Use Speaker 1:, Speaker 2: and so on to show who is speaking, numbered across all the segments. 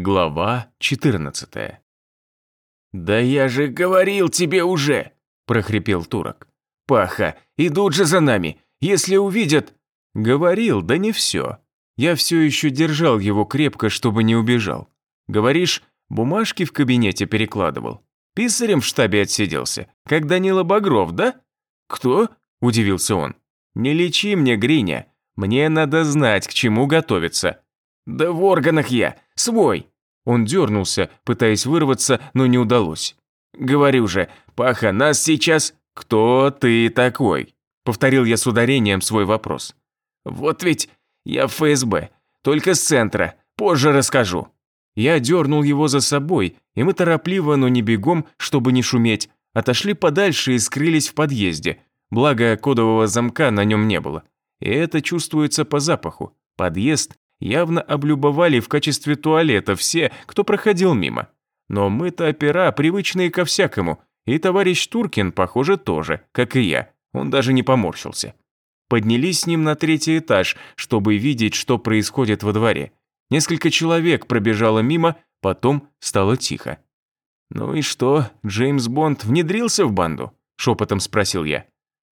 Speaker 1: Глава 14
Speaker 2: «Да я же говорил тебе уже!» – прохрипел турок. «Паха, идут же за нами! Если увидят...»
Speaker 1: Говорил, да не все. Я все еще держал его крепко, чтобы не убежал. Говоришь, бумажки в кабинете перекладывал. Писарем в штабе отсиделся, как Данила Багров, да?
Speaker 2: «Кто?»
Speaker 1: – удивился он. «Не лечи мне, Гриня. Мне надо знать, к чему готовиться».
Speaker 2: «Да в органах я, свой!»
Speaker 1: Он дернулся, пытаясь вырваться, но не удалось.
Speaker 2: «Говорю же, Паха, нас сейчас...»
Speaker 1: «Кто ты такой?» – повторил я с ударением свой вопрос.
Speaker 2: «Вот ведь я в ФСБ, только с центра, позже расскажу».
Speaker 1: Я дернул его за собой, и мы торопливо, но не бегом, чтобы не шуметь, отошли подальше и скрылись в подъезде, благо кодового замка на нем не было. И это чувствуется по запаху. Подъезд явно облюбовали в качестве туалета все, кто проходил мимо. Но мы-то опера, привычные ко всякому, и товарищ Туркин, похоже, тоже, как и я. Он даже не поморщился. Поднялись с ним на третий этаж, чтобы видеть, что происходит во дворе. Несколько человек пробежало мимо, потом стало тихо. «Ну и что, Джеймс Бонд внедрился в банду?» – шепотом спросил я.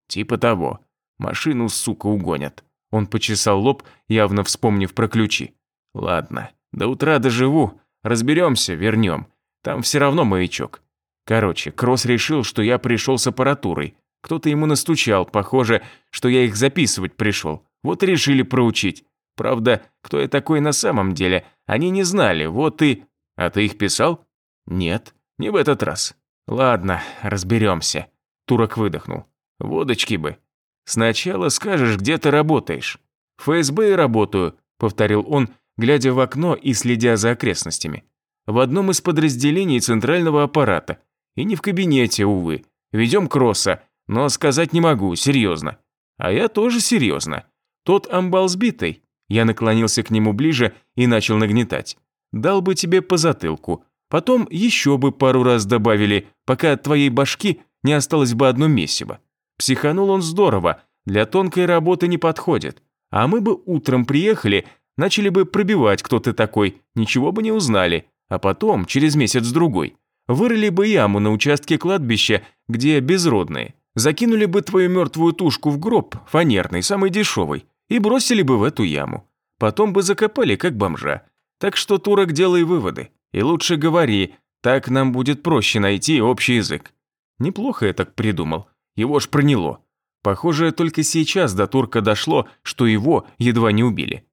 Speaker 1: «Типа того. Машину, сука, угонят». Он почесал лоб, явно вспомнив про ключи. «Ладно, до утра доживу, разберемся, вернем. Там все равно маячок». Короче, Кросс решил, что я пришел с аппаратурой. Кто-то ему настучал, похоже, что я их записывать пришел. Вот и решили проучить. Правда, кто я такой на самом деле, они не знали, вот и... А ты их писал? Нет, не в этот раз. Ладно, разберемся. Турок выдохнул. Водочки бы. Сначала скажешь, где ты работаешь. В ФСБ работаю, повторил он, глядя в окно и следя за окрестностями. В одном из подразделений центрального аппарата. И не в кабинете, увы. Ведем кросса, но сказать не могу, серьезно. А я тоже серьезно. Тот амбал сбитый. Я наклонился к нему ближе и начал нагнетать. Дал бы тебе по затылку. Потом еще бы пару раз добавили, пока от твоей башки не осталось бы одно месиво. Психанул он здорово, для тонкой работы не подходит. А мы бы утром приехали, начали бы пробивать, кто ты такой, ничего бы не узнали. А потом, через месяц-другой, вырыли бы яму на участке кладбища, где безродные. Закинули бы твою мертвую тушку в гроб, фанерный, самый дешевый, и бросили бы в эту яму. Потом бы закопали, как бомжа. Так что, Турок, делай выводы. И лучше говори, так нам будет проще найти общий язык. Неплохо я так придумал. Его ж проняло. Похоже, только сейчас до турка дошло, что его едва не убили.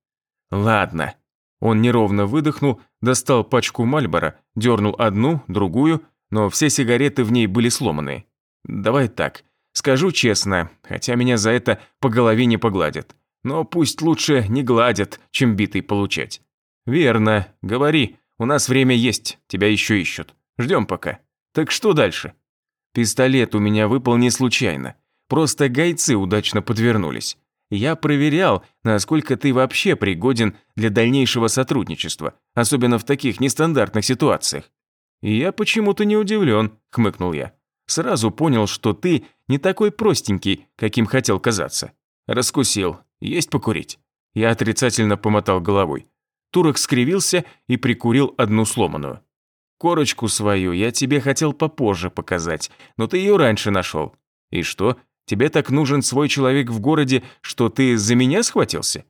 Speaker 1: Ладно. Он неровно выдохнул, достал пачку Мальбора, дернул одну, другую, но все сигареты в ней были сломанные. Давай так. Скажу честно, хотя меня за это по голове не погладят. Но пусть лучше не гладят, чем битый получать. Верно, говори, у нас время есть, тебя еще ищут. Ждем пока. Так что дальше? Пистолет у меня выпал не случайно. Просто гайцы удачно подвернулись. Я проверял, насколько ты вообще пригоден для дальнейшего сотрудничества, особенно в таких нестандартных ситуациях. Я почему-то не удивлен, хмыкнул я. Сразу понял, что ты не такой простенький, каким хотел казаться. Раскусил. Есть покурить? Я отрицательно помотал головой. Турок скривился и прикурил одну сломанную. Корочку свою я тебе хотел попозже показать, но ты ее раньше нашел. И что, тебе так нужен свой человек в городе, что ты за меня схватился?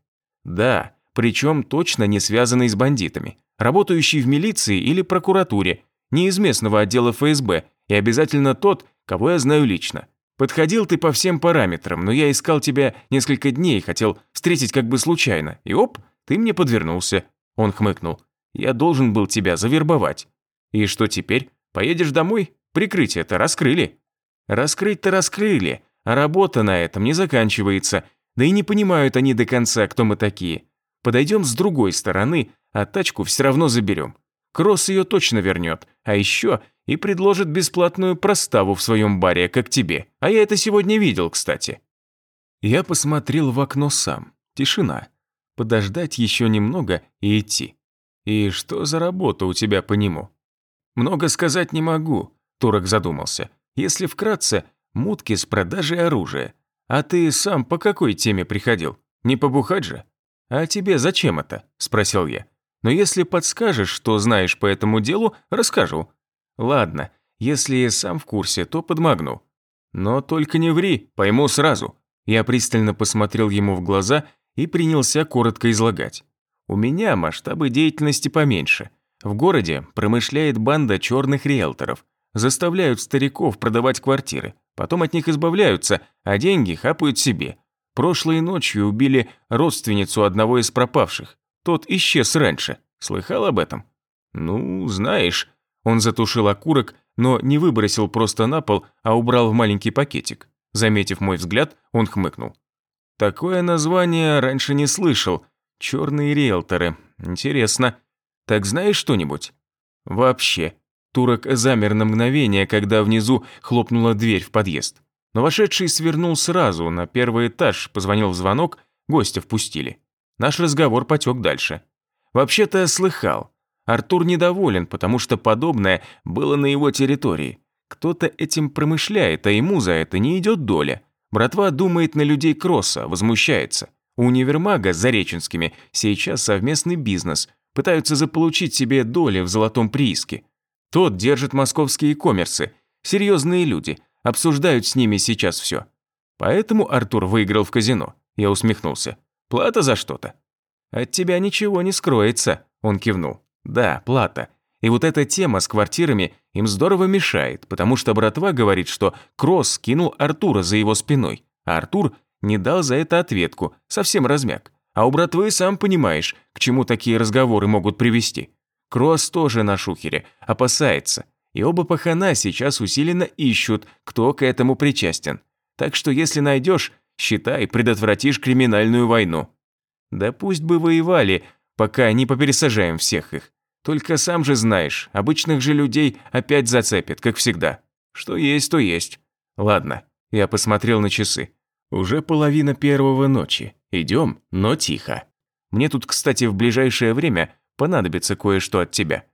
Speaker 1: Да, причем точно не связанный с бандитами, работающий в милиции или прокуратуре, не из местного отдела ФСБ, и обязательно тот, кого я знаю лично. Подходил ты по всем параметрам, но я искал тебя несколько дней, хотел встретить как бы случайно, и оп, ты мне подвернулся. Он хмыкнул. Я должен был тебя завербовать. И что теперь? Поедешь домой? Прикрытие-то раскрыли. Раскрыть-то раскрыли, а работа на этом не заканчивается. Да и не понимают они до конца, кто мы такие. Подойдем с другой стороны, а тачку все равно заберем. Кросс ее точно вернет, а еще и предложит бесплатную проставу в своем баре, как тебе. А я это сегодня видел, кстати. Я посмотрел в окно сам. Тишина. Подождать еще немного и идти. И что за работа у тебя по нему? «Много сказать не могу», – Турок задумался. «Если вкратце, мутки с продажей оружия. А ты сам по какой теме приходил? Не побухать же?» «А тебе зачем это?» – спросил я. Но если подскажешь, что знаешь по этому делу, расскажу. Ладно, если я сам в курсе, то подмогну. Но только не ври, пойму сразу. Я пристально посмотрел ему в глаза и принялся коротко излагать. У меня масштабы деятельности поменьше. В городе промышляет банда черных риэлторов. Заставляют стариков продавать квартиры, потом от них избавляются, а деньги хапают себе. Прошлой ночью убили родственницу одного из пропавших. Тот исчез раньше. Слыхал об этом? Ну, знаешь. Он затушил окурок, но не выбросил просто на пол, а убрал в маленький пакетик. Заметив мой взгляд, он хмыкнул. Такое название раньше не слышал. Черные риэлторы. Интересно. Так знаешь что-нибудь? Вообще. Турок замер на мгновение, когда внизу хлопнула дверь в подъезд. Но вошедший свернул сразу, на первый этаж, позвонил в звонок, гостя впустили. Наш разговор потек дальше. Вообще-то слыхал. Артур недоволен, потому что подобное было на его территории. Кто-то этим промышляет, а ему за это не идет доля. Братва думает на людей Кросса, возмущается. У универмага с Зареченскими сейчас совместный бизнес. Пытаются заполучить себе доли в золотом прииске. Тот держит московские коммерсы. Серьезные люди. Обсуждают с ними сейчас все. Поэтому Артур выиграл в казино. Я усмехнулся. Плата за что-то. От тебя ничего не скроется, он кивнул. Да, плата. И вот эта тема с квартирами им здорово мешает, потому что братва говорит, что Кросс кинул Артура за его спиной, а Артур не дал за это ответку, совсем размяк. А у братвы, сам понимаешь, к чему такие разговоры могут привести. Кросс тоже на шухере, опасается. И оба пахана сейчас усиленно ищут, кто к этому причастен. Так что если найдешь, считай, предотвратишь криминальную войну. Да пусть бы воевали, пока не попересажаем всех их. Только сам же знаешь, обычных же людей опять зацепят, как всегда. Что есть, то есть. Ладно, я посмотрел на часы. Уже половина первого ночи. Идем, но тихо. Мне тут, кстати, в ближайшее время понадобится кое-что от тебя.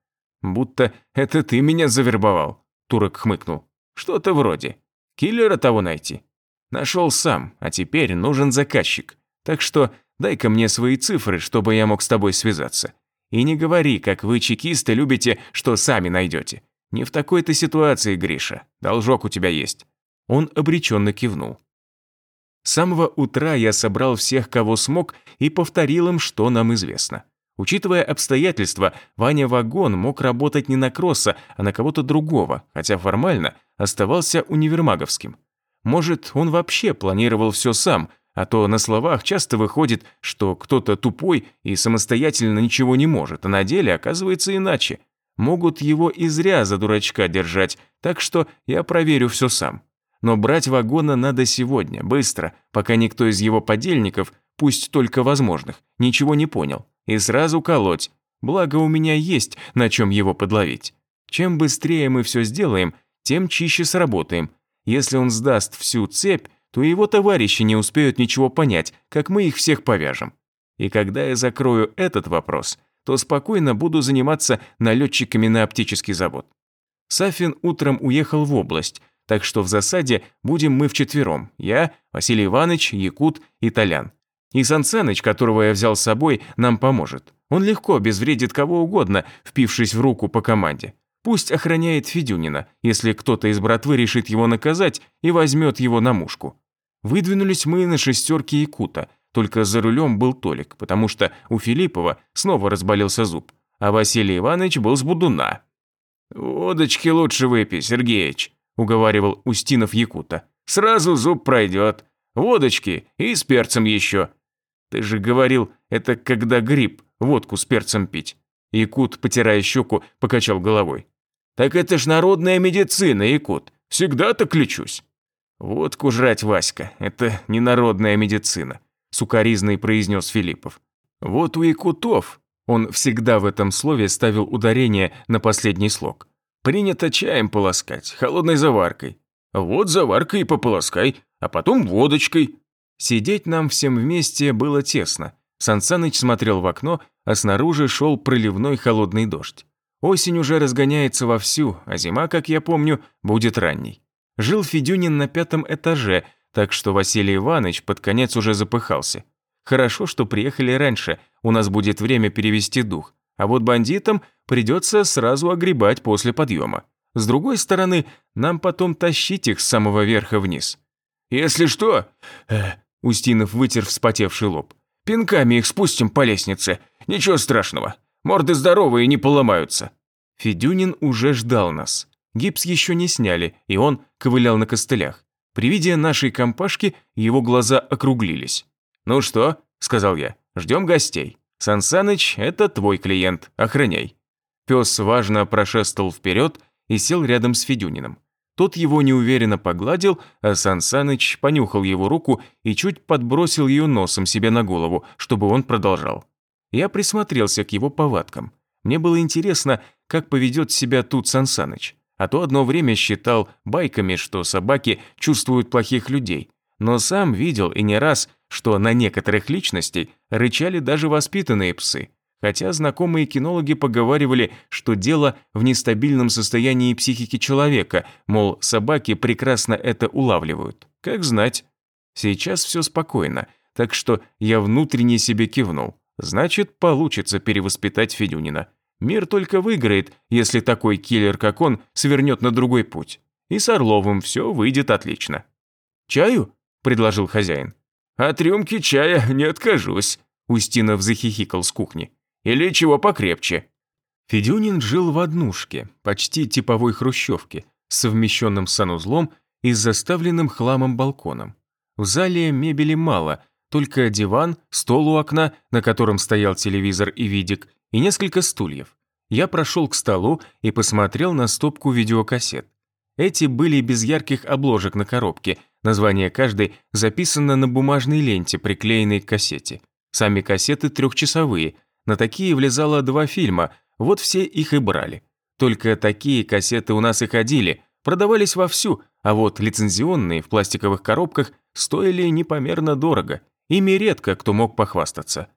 Speaker 1: Будто это ты меня завербовал. Турок хмыкнул. Что-то вроде. Киллера того найти. Нашел сам, а теперь нужен заказчик. Так что дай-ка мне свои цифры, чтобы я мог с тобой связаться. И не говори, как вы, чекисты, любите, что сами найдете. Не в такой-то ситуации, Гриша. Должок у тебя есть». Он обреченно кивнул. С самого утра я собрал всех, кого смог, и повторил им, что нам известно. Учитывая обстоятельства, Ваня Вагон мог работать не на Кросса, а на кого-то другого, хотя формально оставался универмаговским. Может, он вообще планировал все сам, а то на словах часто выходит, что кто-то тупой и самостоятельно ничего не может, а на деле оказывается иначе. Могут его и зря за дурачка держать, так что я проверю все сам. Но брать вагона надо сегодня, быстро, пока никто из его подельников, пусть только возможных, ничего не понял. И сразу колоть. Благо у меня есть на чем его подловить. Чем быстрее мы все сделаем, тем чище сработаем. Если он сдаст всю цепь, то его товарищи не успеют ничего понять, как мы их всех повяжем. И когда я закрою этот вопрос, то спокойно буду заниматься налетчиками на оптический завод. Сафин утром уехал в область, так что в засаде будем мы вчетвером. Я, Василий Иванович, Якут и Толян. И Сан Саныч, которого я взял с собой, нам поможет. Он легко обезвредит кого угодно, впившись в руку по команде. Пусть охраняет Федюнина, если кто-то из братвы решит его наказать и возьмет его на мушку. Выдвинулись мы на шестерке Якута, только за рулем был Толик, потому что у Филиппова снова разболелся зуб, а Василий Иванович был с будуна. «Водочки лучше выпей, Сергеич», – уговаривал Устинов Якута. «Сразу зуб пройдет. Водочки и с перцем еще. Ты же говорил, это когда грипп, водку с перцем пить». Якут, потирая щеку, покачал головой. «Так это ж народная медицина, Якут. Всегда так лечусь». «Водку жрать, Васька, это не народная медицина», – сукаризный произнес Филиппов. «Вот у якутов», – он всегда в этом слове ставил ударение на последний слог, «принято чаем полоскать, холодной заваркой. Вот заваркой и пополоскай, а потом водочкой». Сидеть нам всем вместе было тесно. Сансаныч смотрел в окно, а снаружи шел проливной холодный дождь. Осень уже разгоняется вовсю, а зима, как я помню, будет ранней. Жил Федюнин на пятом этаже, так что Василий Иванович под конец уже запыхался. Хорошо, что приехали раньше, у нас будет время перевести дух, А вот бандитам придется сразу огребать после подъема. С другой стороны, нам потом тащить их с самого верха вниз.
Speaker 2: Если что, э, Устинов вытер вспотевший лоб. Пинками их спустим по лестнице. Ничего страшного. Морды здоровые, не поломаются.
Speaker 1: Федюнин уже ждал нас. Гипс еще не сняли, и он ковылял на костылях. При виде нашей компашки его глаза округлились.
Speaker 2: «Ну что?» – сказал я. «Ждем гостей. Сансаныч – это твой клиент, охраняй».
Speaker 1: Пес важно прошествовал вперед и сел рядом с Федюниным. Тот его неуверенно погладил, а Сансаныч понюхал его руку и чуть подбросил ее носом себе на голову, чтобы он продолжал. Я присмотрелся к его повадкам. Мне было интересно, как поведет себя тут Сансаныч. А то одно время считал байками, что собаки чувствуют плохих людей. Но сам видел и не раз, что на некоторых личностей рычали даже воспитанные псы хотя знакомые кинологи поговаривали, что дело в нестабильном состоянии психики человека, мол, собаки прекрасно это улавливают. Как знать. Сейчас все спокойно, так что я внутренне себе кивнул. Значит, получится перевоспитать Федюнина. Мир только выиграет, если такой киллер, как он, свернет на другой путь. И с Орловым все выйдет отлично.
Speaker 2: «Чаю?» – предложил хозяин.
Speaker 1: «От рюмки чая не откажусь», – Устинов захихикал с кухни.
Speaker 2: Или чего покрепче?»
Speaker 1: Федюнин жил в однушке, почти типовой хрущевке, с совмещенным санузлом и заставленным хламом балконом. В зале мебели мало, только диван, стол у окна, на котором стоял телевизор и видик, и несколько стульев. Я прошел к столу и посмотрел на стопку видеокассет. Эти были без ярких обложек на коробке, название каждой записано на бумажной ленте, приклеенной к кассете. Сами кассеты трехчасовые – на такие влезало два фильма, вот все их и брали. Только такие кассеты у нас и ходили, продавались вовсю, а вот лицензионные в пластиковых коробках стоили непомерно дорого. Ими редко кто мог похвастаться.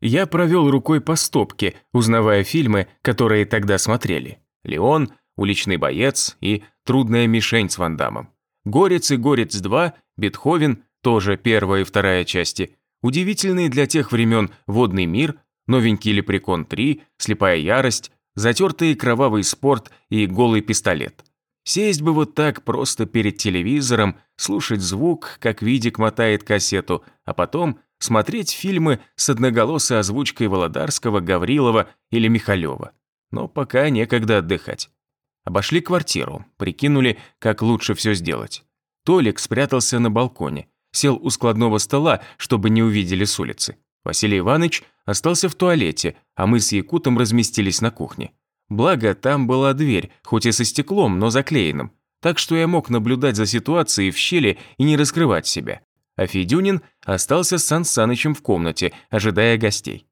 Speaker 1: Я провел рукой по стопке, узнавая фильмы, которые тогда смотрели. «Леон», «Уличный боец» и «Трудная мишень» с Ван Дамом. «Горец» и «Горец 2», «Бетховен», тоже первая и вторая части, удивительный для тех времен «Водный мир», новенький Лепрекон 3, Слепая ярость, затертый кровавый спорт и голый пистолет. Сесть бы вот так просто перед телевизором, слушать звук, как Видик мотает кассету, а потом смотреть фильмы с одноголосой озвучкой Володарского, Гаврилова или Михалева. Но пока некогда отдыхать. Обошли квартиру, прикинули, как лучше все сделать. Толик спрятался на балконе, сел у складного стола, чтобы не увидели с улицы. Василий Иванович остался в туалете, а мы с Якутом разместились на кухне. Благо, там была дверь, хоть и со стеклом, но заклеенным, так что я мог наблюдать за ситуацией в щели и не раскрывать себя. А Федюнин остался с Сан Санычем в комнате, ожидая гостей.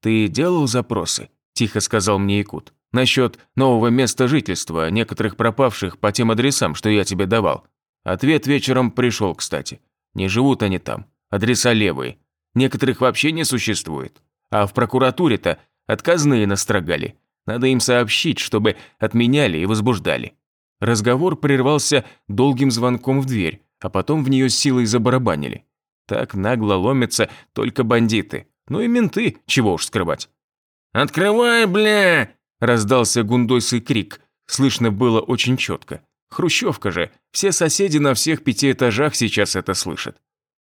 Speaker 1: «Ты делал запросы?» – тихо сказал мне Якут. «Насчет нового места жительства, некоторых пропавших по тем адресам, что я тебе давал. Ответ вечером пришел, кстати. Не живут они там. Адреса левые. Некоторых вообще не существует. А в прокуратуре-то отказные настрогали. Надо им сообщить, чтобы отменяли и возбуждали. Разговор прервался долгим звонком в дверь, а потом в нее силой забарабанили. Так нагло ломятся только бандиты. Ну и менты, чего уж скрывать.
Speaker 2: «Открывай, бля!»
Speaker 1: – раздался гундойский крик. Слышно было очень четко. Хрущевка же, все соседи на всех пяти этажах сейчас это слышат.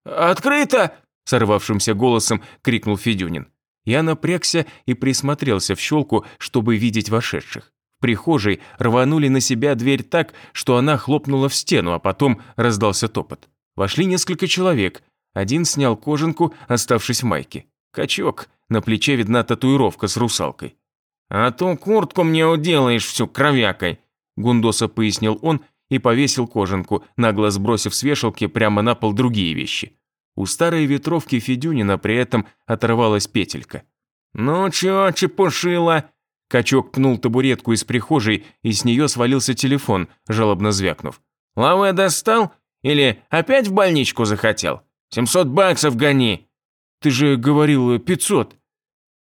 Speaker 2: «Открыто!»
Speaker 1: сорвавшимся голосом крикнул Федюнин. Я напрягся и присмотрелся в щелку, чтобы видеть вошедших. В прихожей рванули на себя дверь так, что она хлопнула в стену, а потом раздался топот. Вошли несколько человек. Один снял кожанку, оставшись в майке. Качок, на плече видна татуировка с русалкой.
Speaker 2: «А то куртку мне уделаешь всю кровякой», Гундоса пояснил он и повесил кожанку, нагло сбросив с вешалки прямо на пол другие вещи.
Speaker 1: У старой ветровки Федюнина при этом оторвалась петелька.
Speaker 2: «Ну чё, чепушила?»
Speaker 1: Качок пнул табуретку из прихожей, и с нее свалился телефон, жалобно звякнув.
Speaker 2: «Лаве достал? Или опять в больничку захотел? 700 баксов гони!»
Speaker 1: «Ты же говорил пятьсот».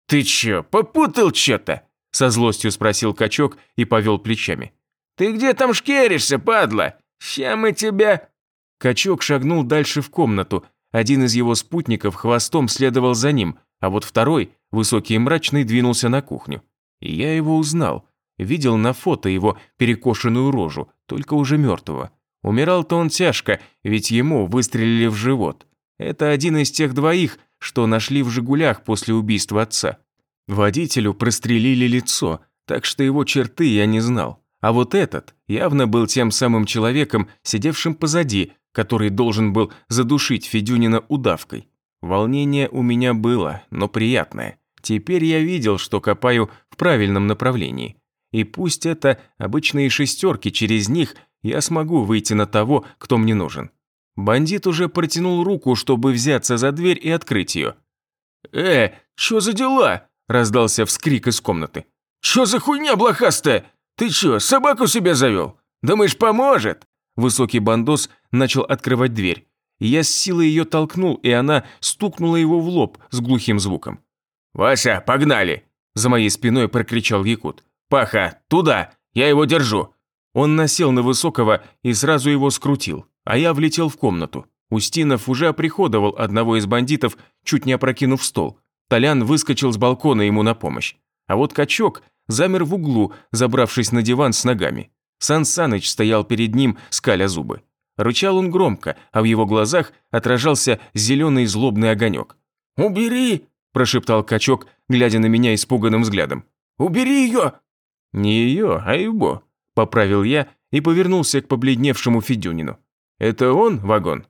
Speaker 2: «Ты чё, попутал чё-то?»
Speaker 1: Со злостью спросил качок и повел плечами.
Speaker 2: «Ты где там шкеришься, падла? Ща мы тебя...»
Speaker 1: Качок шагнул дальше в комнату, один из его спутников хвостом следовал за ним, а вот второй Высокий и мрачный двинулся на кухню. И я его узнал. Видел на фото его перекошенную рожу, только уже мертвого. Умирал-то он тяжко, ведь ему выстрелили в живот. Это один из тех двоих, что нашли в «Жигулях» после убийства отца. Водителю прострелили лицо, так что его черты я не знал. А вот этот явно был тем самым человеком, сидевшим позади, который должен был задушить Федюнина удавкой. Волнение у меня было, но приятное. Теперь я видел, что копаю в правильном направлении. И пусть это обычные шестерки, через них я смогу выйти на того, кто мне нужен. Бандит уже протянул руку, чтобы взяться за дверь и открыть ее.
Speaker 2: «Э, что за дела?» – раздался вскрик из комнаты. «Что за хуйня блохастая? Ты что, собаку себе завел? Думаешь, поможет?»
Speaker 1: Высокий бандос начал открывать дверь. Я с силой ее толкнул, и она стукнула его в лоб с глухим звуком.
Speaker 2: «Вася, погнали!» – за моей спиной прокричал Якут. «Паха, туда! Я его держу!»
Speaker 1: Он насел на Высокого и сразу его скрутил, а я влетел в комнату. Устинов уже оприходовал одного из бандитов, чуть не опрокинув стол. Толян выскочил с балкона ему на помощь. А вот качок замер в углу, забравшись на диван с ногами. Сан Саныч стоял перед ним, скаля зубы. Рычал он громко, а в его глазах отражался зеленый злобный огонек.
Speaker 2: «Убери!»
Speaker 1: – прошептал качок, глядя на меня испуганным взглядом.
Speaker 2: «Убери ее!»
Speaker 1: «Не ее, а его», – поправил я и повернулся к побледневшему Федюнину. «Это он, вагон?»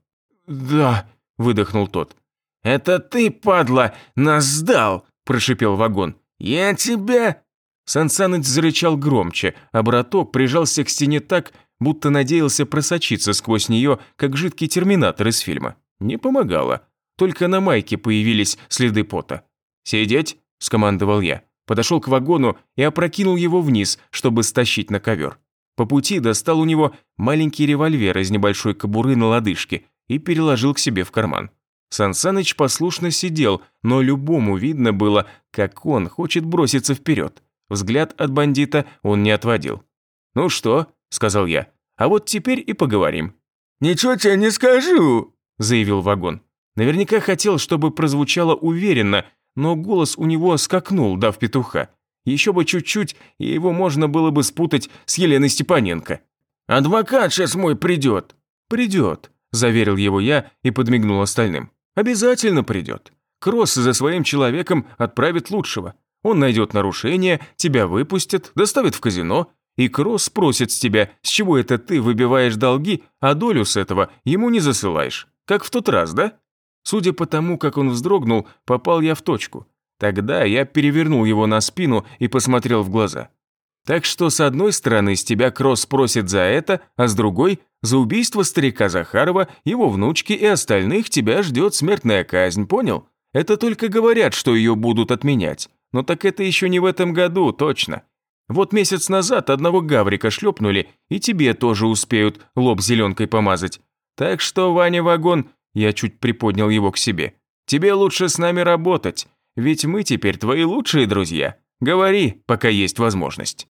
Speaker 2: «Да», – выдохнул тот.
Speaker 1: «Это ты, падла, нас сдал!» – прошипел вагон. «Я тебя...» Сансаныч зарычал громче, а браток прижался к стене так, будто надеялся просочиться сквозь нее, как жидкий терминатор из фильма. Не помогало. Только на майке появились следы пота. «Сидеть?» – скомандовал я. Подошел к вагону и опрокинул его вниз, чтобы стащить на ковер. По пути достал у него маленький револьвер из небольшой кобуры на лодыжке и переложил к себе в карман. Сансаныч послушно сидел, но любому видно было, как он хочет броситься вперед. Взгляд от бандита он не отводил. «Ну что?» – сказал я. «А вот теперь и поговорим».
Speaker 2: «Ничего тебе не скажу», –
Speaker 1: заявил вагон. Наверняка хотел, чтобы прозвучало уверенно, но голос у него скакнул, дав петуха. Еще бы чуть-чуть, и его можно было бы спутать с Еленой Степаненко.
Speaker 2: «Адвокат сейчас мой придет».
Speaker 1: «Придет», – заверил его я и подмигнул остальным. «Обязательно придет. Кросс за своим человеком отправит лучшего. Он найдет нарушение, тебя выпустят, доставит в казино, и Кросс спросит с тебя, с чего это ты выбиваешь долги, а долю с этого ему не засылаешь. Как в тот раз, да? Судя по тому, как он вздрогнул, попал я в точку. Тогда я перевернул его на спину и посмотрел в глаза. Так что с одной стороны с тебя Кросс просит за это, а с другой – за убийство старика Захарова, его внучки и остальных тебя ждет смертная казнь, понял? Это только говорят, что ее будут отменять. Но так это еще не в этом году, точно. Вот месяц назад одного гаврика шлепнули, и тебе тоже успеют лоб зеленкой помазать. Так что, Ваня Вагон, я чуть приподнял его к себе, тебе лучше с нами работать, ведь мы теперь твои лучшие друзья. Говори, пока есть возможность.